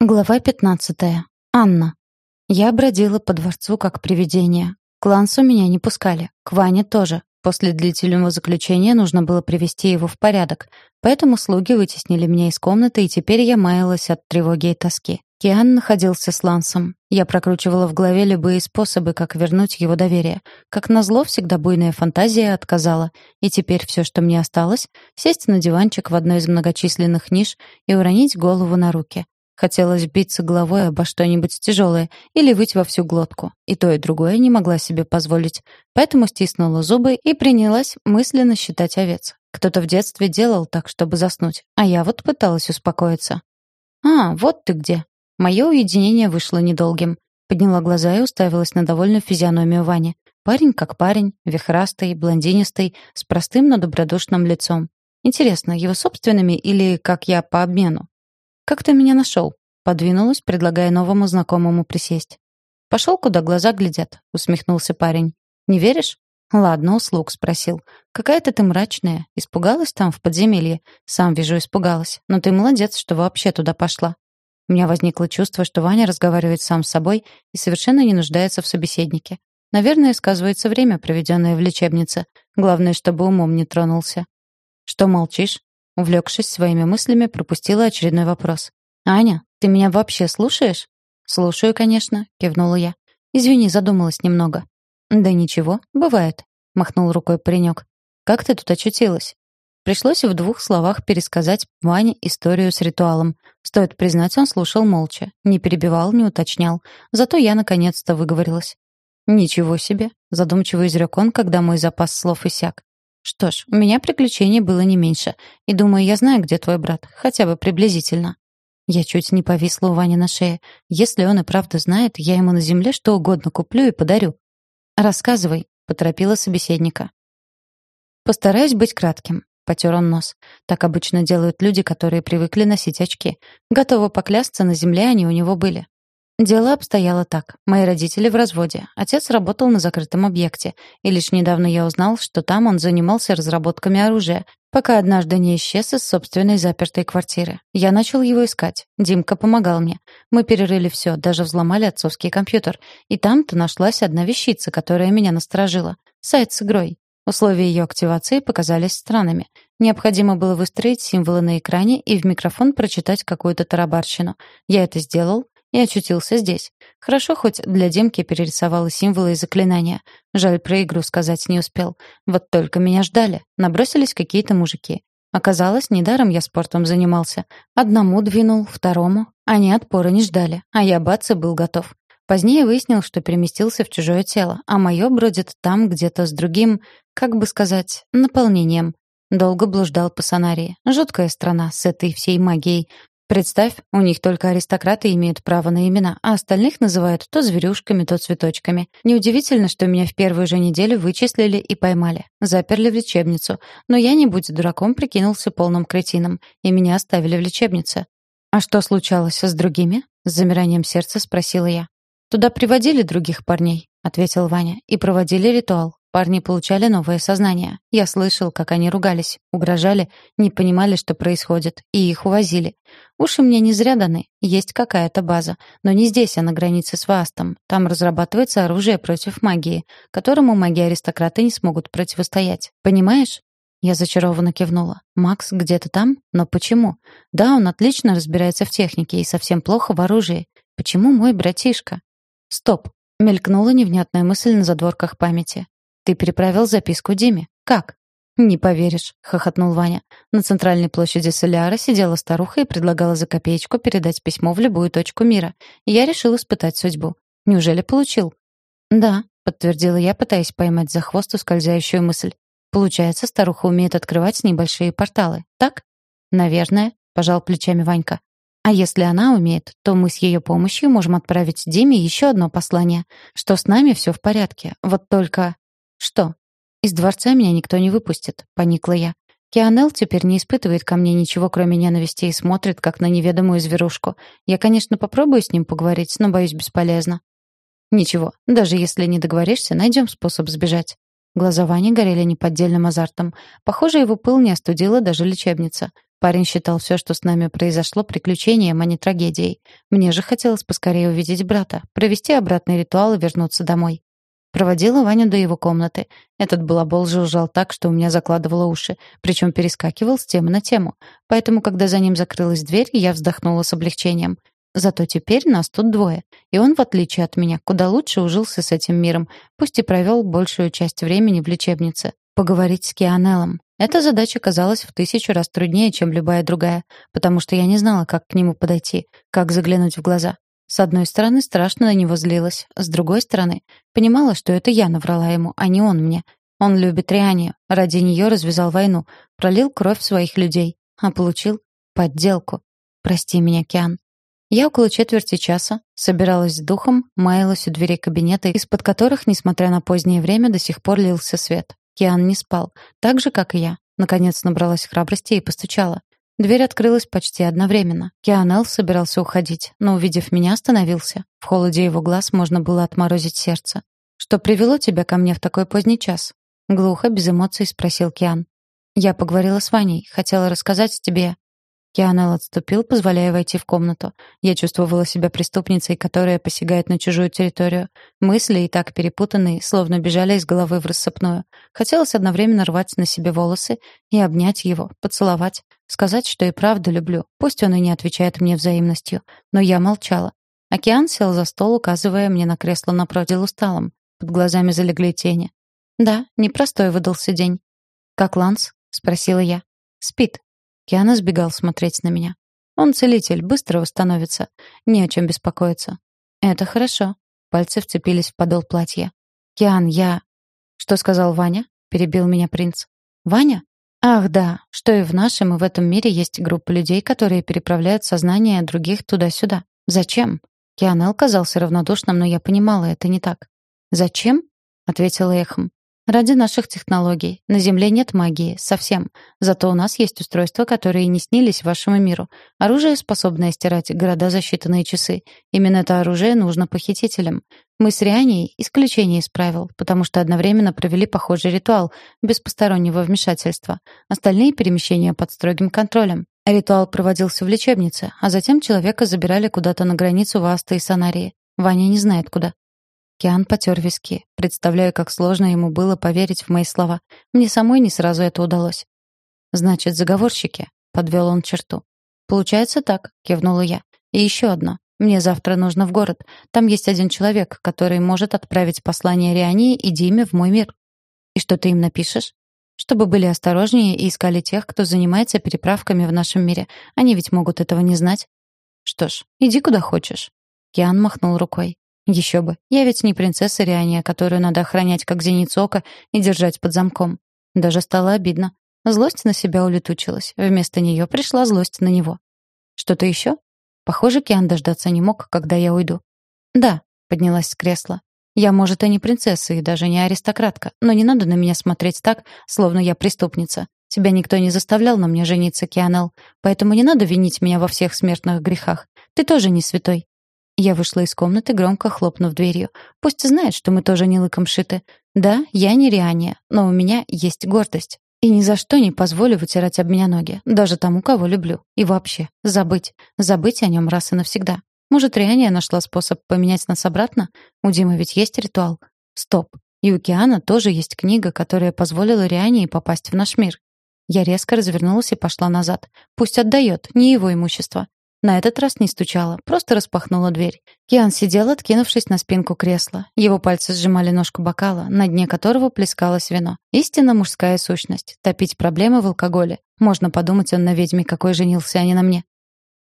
Глава 15. Анна. Я бродила по дворцу как привидение. К Лансу меня не пускали, к Ване тоже. После длительного заключения нужно было привести его в порядок, поэтому слуги вытеснили меня из комнаты, и теперь я маялась от тревоги и тоски. Киан находился с Лансом. Я прокручивала в голове любые способы, как вернуть его доверие. Как назло, всегда буйная фантазия отказала. И теперь все, что мне осталось, сесть на диванчик в одной из многочисленных ниш и уронить голову на руки. Хотелось биться головой обо что-нибудь тяжелое или выть во всю глотку. И то, и другое не могла себе позволить. Поэтому стиснула зубы и принялась мысленно считать овец. Кто-то в детстве делал так, чтобы заснуть, а я вот пыталась успокоиться. «А, вот ты где!» Мое уединение вышло недолгим. Подняла глаза и уставилась на довольную физиономию Вани. Парень как парень, вихрастый, блондинистый, с простым, но добродушным лицом. Интересно, его собственными или как я по обмену? «Как ты меня нашел?» Подвинулась, предлагая новому знакомому присесть. «Пошел, куда глаза глядят», — усмехнулся парень. «Не веришь?» «Ладно, услуг», — спросил. «Какая-то ты мрачная. Испугалась там, в подземелье?» «Сам вижу, испугалась. Но ты молодец, что вообще туда пошла». У меня возникло чувство, что Ваня разговаривает сам с собой и совершенно не нуждается в собеседнике. Наверное, сказывается время, проведенное в лечебнице. Главное, чтобы умом не тронулся. «Что молчишь?» Увлекшись своими мыслями, пропустила очередной вопрос. «Аня, ты меня вообще слушаешь?» «Слушаю, конечно», — кивнула я. «Извини, задумалась немного». «Да ничего, бывает», — махнул рукой паренек. «Как ты тут очутилась?» Пришлось в двух словах пересказать Ване историю с ритуалом. Стоит признать, он слушал молча, не перебивал, не уточнял. Зато я наконец-то выговорилась. «Ничего себе», — задумчиво изрек он, когда мой запас слов иссяк. Что ж, у меня приключений было не меньше. И думаю, я знаю, где твой брат. Хотя бы приблизительно. Я чуть не повисла у Вани на шее. Если он и правда знает, я ему на земле что угодно куплю и подарю. «Рассказывай», — поторопила собеседника. «Постараюсь быть кратким», — потер он нос. Так обычно делают люди, которые привыкли носить очки. Готова поклясться, на земле они у него были. Дело обстояло так. Мои родители в разводе. Отец работал на закрытом объекте, и лишь недавно я узнал, что там он занимался разработками оружия, пока однажды не исчез из собственной запертой квартиры. Я начал его искать. Димка помогал мне. Мы перерыли все, даже взломали отцовский компьютер. И там-то нашлась одна вещица, которая меня насторожила. Сайт с игрой. Условия ее активации показались странными. Необходимо было выстроить символы на экране и в микрофон прочитать какую-то тарабарщину. Я это сделал, и очутился здесь. Хорошо, хоть для Димки перерисовала символы и заклинания. Жаль, про игру сказать не успел. Вот только меня ждали. Набросились какие-то мужики. Оказалось, недаром я спортом занимался. Одному двинул, второму. Они отпора не ждали, а я бац и был готов. Позднее выяснил, что переместился в чужое тело, а мое бродит там где-то с другим, как бы сказать, наполнением. Долго блуждал по Санарии. Жуткая страна с этой всей магией. Представь, у них только аристократы имеют право на имена, а остальных называют то зверюшками, то цветочками. Неудивительно, что меня в первую же неделю вычислили и поймали. Заперли в лечебницу. Но я, не будь дураком, прикинулся полным кретином, и меня оставили в лечебнице. «А что случалось с другими?» — с замиранием сердца спросила я. «Туда приводили других парней», — ответил Ваня, — «и проводили ритуал. Парни получали новое сознание. Я слышал, как они ругались, угрожали, не понимали, что происходит, и их увозили. Уши мне не зря даны. Есть какая-то база. Но не здесь, а на границе с Вастом. Там разрабатывается оружие против магии, которому маги-аристократы не смогут противостоять. Понимаешь? Я зачарованно кивнула. «Макс где-то там? Но почему? Да, он отлично разбирается в технике и совсем плохо в оружии. Почему мой братишка?» «Стоп!» — мелькнула невнятная мысль на задворках памяти. Ты переправил записку Диме. Как? «Не поверишь», — хохотнул Ваня. На центральной площади Соляра сидела старуха и предлагала за копеечку передать письмо в любую точку мира. я решил испытать судьбу. Неужели получил? «Да», — подтвердила я, пытаясь поймать за хвост ускользающую мысль. «Получается, старуха умеет открывать небольшие порталы, так?» «Наверное», — пожал плечами Ванька. «А если она умеет, то мы с ее помощью можем отправить Диме еще одно послание, что с нами все в порядке. Вот только...» «Что?» «Из дворца меня никто не выпустит», — поникла я. Кианел теперь не испытывает ко мне ничего, кроме ненависти, и смотрит, как на неведомую зверушку. Я, конечно, попробую с ним поговорить, но, боюсь, бесполезно. Ничего, даже если не договоришься, найдем способ сбежать. Глаза Вани горели неподдельным азартом. Похоже, его пыл не остудила даже лечебница. Парень считал все, что с нами произошло, приключением, а не трагедией. Мне же хотелось поскорее увидеть брата, провести обратный ритуал и вернуться домой. Проводила Ваню до его комнаты. Этот балабол жужжал так, что у меня закладывало уши, причем перескакивал с темы на тему. Поэтому, когда за ним закрылась дверь, я вздохнула с облегчением. Зато теперь нас тут двое, и он, в отличие от меня, куда лучше ужился с этим миром, пусть и провел большую часть времени в лечебнице. Поговорить с Кианеллом. Эта задача казалась в тысячу раз труднее, чем любая другая, потому что я не знала, как к нему подойти, как заглянуть в глаза. С одной стороны, страшно на него злилась, с другой стороны, понимала, что это я наврала ему, а не он мне. Он любит Рианию, ради нее развязал войну, пролил кровь своих людей, а получил подделку. Прости меня, Киан. Я около четверти часа собиралась с духом, маялась у дверей кабинета, из-под которых, несмотря на позднее время, до сих пор лился свет. Киан не спал, так же, как и я. Наконец набралась храбрости и постучала. Дверь открылась почти одновременно. Кианел собирался уходить, но, увидев меня, остановился. В холоде его глаз можно было отморозить сердце. «Что привело тебя ко мне в такой поздний час?» Глухо, без эмоций спросил Киан. «Я поговорила с Ваней, хотела рассказать тебе...» Кианел отступил, позволяя войти в комнату. Я чувствовала себя преступницей, которая посягает на чужую территорию. Мысли, и так перепутанные, словно бежали из головы в рассыпную. Хотелось одновременно рвать на себе волосы и обнять его, поцеловать, сказать, что и правда люблю. Пусть он и не отвечает мне взаимностью. Но я молчала. Океан сел за стол, указывая мне на кресло напротив усталым. Под глазами залегли тени. «Да, непростой выдался день». «Как Ланс?» — спросила я. «Спит», Киана сбегал смотреть на меня. Он целитель, быстро восстановится. Не о чем беспокоиться. Это хорошо. Пальцы вцепились в подол платья. Киан, я... Что сказал Ваня? Перебил меня принц. Ваня? Ах, да, что и в нашем, и в этом мире есть группа людей, которые переправляют сознание других туда-сюда. Зачем? Кианел казался равнодушным, но я понимала, это не так. «Зачем?» — ответила эхом. Ради наших технологий. На Земле нет магии. Совсем. Зато у нас есть устройства, которые не снились вашему миру. Оружие, способное стирать города за считанные часы. Именно это оружие нужно похитителям. Мы с Рианией исключение из правил, потому что одновременно провели похожий ритуал, без постороннего вмешательства. Остальные перемещения под строгим контролем. Ритуал проводился в лечебнице, а затем человека забирали куда-то на границу Васта и Санарии. Ваня не знает куда. Киан потер виски. Представляю, как сложно ему было поверить в мои слова. Мне самой не сразу это удалось. «Значит, заговорщики», — подвел он черту. «Получается так», — кивнула я. «И еще одно. Мне завтра нужно в город. Там есть один человек, который может отправить послание Риане и Диме в мой мир». «И что ты им напишешь?» «Чтобы были осторожнее и искали тех, кто занимается переправками в нашем мире. Они ведь могут этого не знать». «Что ж, иди куда хочешь». Киан махнул рукой. Еще бы. Я ведь не принцесса Риания, которую надо охранять как зеницу ока и держать под замком. Даже стало обидно. Злость на себя улетучилась. Вместо нее пришла злость на него. Что-то еще? Похоже, Киан дождаться не мог, когда я уйду. Да, поднялась с кресла. Я, может, и не принцесса, и даже не аристократка, но не надо на меня смотреть так, словно я преступница. Тебя никто не заставлял на мне жениться, Кианел, поэтому не надо винить меня во всех смертных грехах. Ты тоже не святой. Я вышла из комнаты, громко хлопнув дверью. Пусть знает, что мы тоже не лыком шиты. Да, я не Риания, но у меня есть гордость. И ни за что не позволю вытирать об меня ноги, даже тому, кого люблю. И вообще, забыть. Забыть о нем раз и навсегда. Может, Риания нашла способ поменять нас обратно? У Димы ведь есть ритуал. Стоп. И у Киана тоже есть книга, которая позволила Риании попасть в наш мир. Я резко развернулась и пошла назад. Пусть отдает, не его имущество. На этот раз не стучала, просто распахнула дверь. Киан сидел, откинувшись на спинку кресла. Его пальцы сжимали ножку бокала, на дне которого плескалось вино. Истинно мужская сущность. Топить проблемы в алкоголе. Можно подумать, он на ведьме какой женился, а не на мне.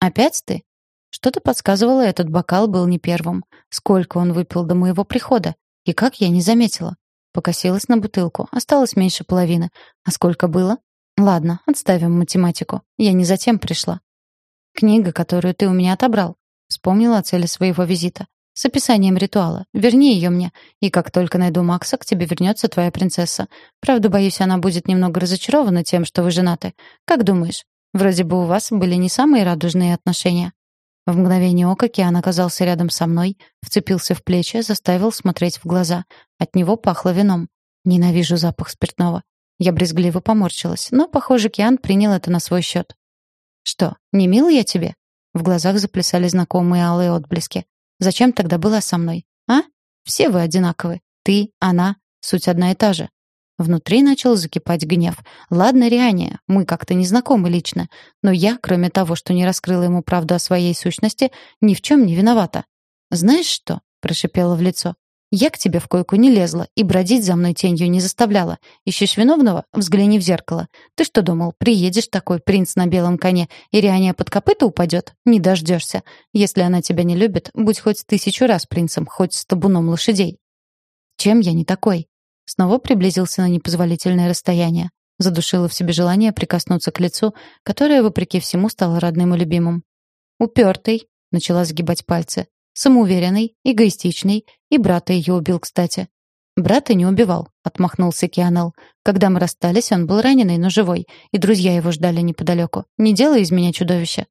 «Опять ты?» Что-то подсказывало, этот бокал был не первым. Сколько он выпил до моего прихода? И как я не заметила? Покосилась на бутылку. Осталось меньше половины. А сколько было? Ладно, отставим математику. Я не затем пришла. Книга, которую ты у меня отобрал. Вспомнила о цели своего визита. С описанием ритуала. Верни ее мне. И как только найду Макса, к тебе вернется твоя принцесса. Правда, боюсь, она будет немного разочарована тем, что вы женаты. Как думаешь? Вроде бы у вас были не самые радужные отношения. В мгновение ока Киан оказался рядом со мной, вцепился в плечи, заставил смотреть в глаза. От него пахло вином. Ненавижу запах спиртного. Я брезгливо поморщилась, но, похоже, Киан принял это на свой счет. «Что, не мил я тебе?» В глазах заплясали знакомые алые отблески. «Зачем тогда была со мной? А? Все вы одинаковы. Ты, она, суть одна и та же. Внутри начал закипать гнев. Ладно, Риане, мы как-то не знакомы лично, но я, кроме того, что не раскрыла ему правду о своей сущности, ни в чем не виновата. «Знаешь что?» — прошипела в лицо. «Я к тебе в койку не лезла и бродить за мной тенью не заставляла. Ищешь виновного? Взгляни в зеркало. Ты что думал, приедешь такой принц на белом коне, и Риане под копыта упадет? Не дождешься. Если она тебя не любит, будь хоть тысячу раз принцем, хоть с табуном лошадей». «Чем я не такой?» Снова приблизился на непозволительное расстояние. Задушила в себе желание прикоснуться к лицу, которое, вопреки всему, стало родным и любимым. «Упертый», — начала сгибать пальцы. «Самоуверенный, эгоистичный, и брата ее убил, кстати». «Брата не убивал», — отмахнулся Кианел. «Когда мы расстались, он был раненый, но живой, и друзья его ждали неподалеку. Не делай из меня чудовища».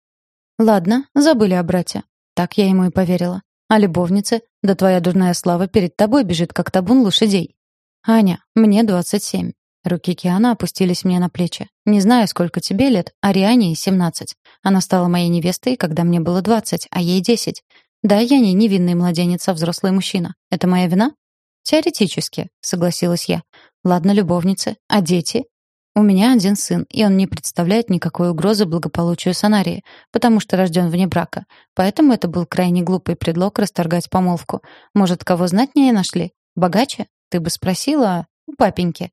«Ладно, забыли о брате». Так я ему и поверила. «А любовнице? Да твоя дурная слава перед тобой бежит, как табун лошадей». «Аня, мне 27». Руки Киана опустились мне на плечи. «Не знаю, сколько тебе лет, а Риане 17. Она стала моей невестой, когда мне было 20, а ей 10. Да, я не невинный младенец, а взрослый мужчина. Это моя вина?» «Теоретически», — согласилась я. «Ладно, любовницы. А дети?» «У меня один сын, и он не представляет никакой угрозы благополучию Санарии, потому что рожден вне брака. Поэтому это был крайне глупый предлог расторгать помолвку. Может, кого знатнее нашли? Богаче? Ты бы спросила у папеньки.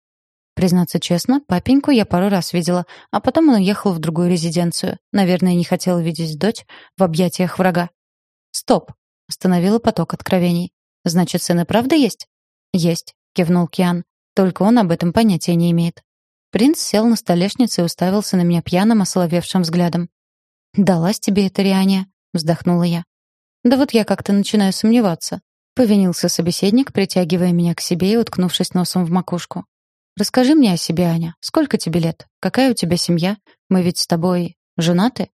Признаться честно, папеньку я пару раз видела, а потом он уехал в другую резиденцию. Наверное, не хотел видеть дочь в объятиях врага. «Стоп!» — остановила поток откровений. «Значит, сын и правда есть?» «Есть», — кивнул Киан. «Только он об этом понятия не имеет». Принц сел на столешницу и уставился на меня пьяным, осоловевшим взглядом. «Далась тебе эта Риания?» — вздохнула я. «Да вот я как-то начинаю сомневаться. Повинился собеседник, притягивая меня к себе и уткнувшись носом в макушку. «Расскажи мне о себе, Аня. Сколько тебе лет? Какая у тебя семья? Мы ведь с тобой женаты?»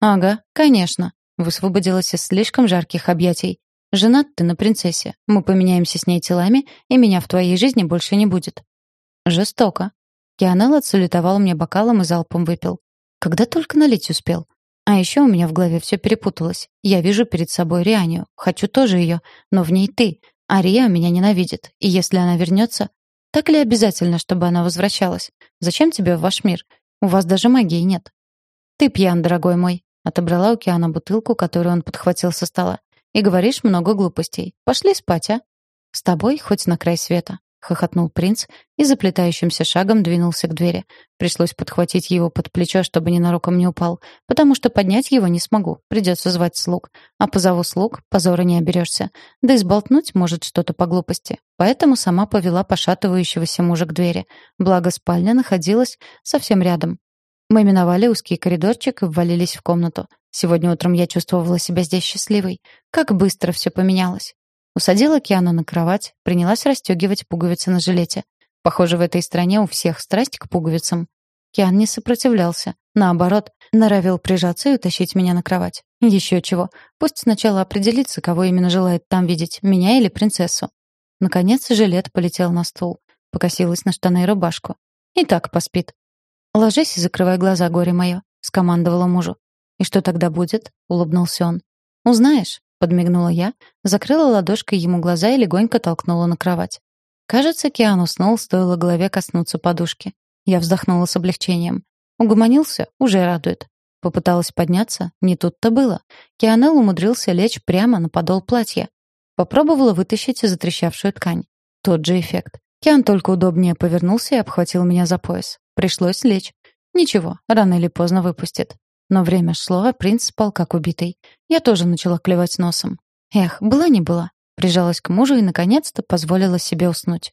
«Ага, конечно», — высвободилась из слишком жарких объятий. «Женат ты на принцессе. Мы поменяемся с ней телами, и меня в твоей жизни больше не будет». «Жестоко». Кианел отсулетовал мне бокалом и залпом выпил. Когда только налить успел. А еще у меня в голове все перепуталось. Я вижу перед собой Рианию, хочу тоже ее, но в ней ты. А Риа меня ненавидит, и если она вернется, так ли обязательно, чтобы она возвращалась? Зачем тебе в ваш мир? У вас даже магии нет. Ты пьян, дорогой мой, отобрала у Киана бутылку, которую он подхватил со стола. И говоришь много глупостей. Пошли спать, а? С тобой хоть на край света. — хохотнул принц и заплетающимся шагом двинулся к двери. Пришлось подхватить его под плечо, чтобы ненароком не упал, потому что поднять его не смогу, придется звать слуг. А позову слуг, позора не оберешься. Да и сболтнуть может что-то по глупости. Поэтому сама повела пошатывающегося мужа к двери. Благо спальня находилась совсем рядом. Мы миновали узкий коридорчик и ввалились в комнату. Сегодня утром я чувствовала себя здесь счастливой. Как быстро все поменялось. Усадила Киану на кровать, принялась расстегивать пуговицы на жилете. Похоже, в этой стране у всех страсть к пуговицам. Киан не сопротивлялся. Наоборот, норовил прижаться и утащить меня на кровать. Еще чего. Пусть сначала определится, кого именно желает там видеть, меня или принцессу. Наконец жилет полетел на стул. Покосилась на штаны и рубашку. И так поспит. «Ложись и закрывай глаза, горе мое», — скомандовала мужу. «И что тогда будет?» — улыбнулся он. «Узнаешь» подмигнула я, закрыла ладошкой ему глаза и легонько толкнула на кровать. Кажется, Киан уснул, стоило голове коснуться подушки. Я вздохнула с облегчением. Угомонился? Уже радует. Попыталась подняться? Не тут-то было. Кианел умудрился лечь прямо на подол платья. Попробовала вытащить затрещавшую ткань. Тот же эффект. Киан только удобнее повернулся и обхватил меня за пояс. Пришлось лечь. Ничего, рано или поздно выпустит. Но время шло, а принц спал как убитый. Я тоже начала клевать носом. Эх, была не была. Прижалась к мужу и, наконец-то, позволила себе уснуть.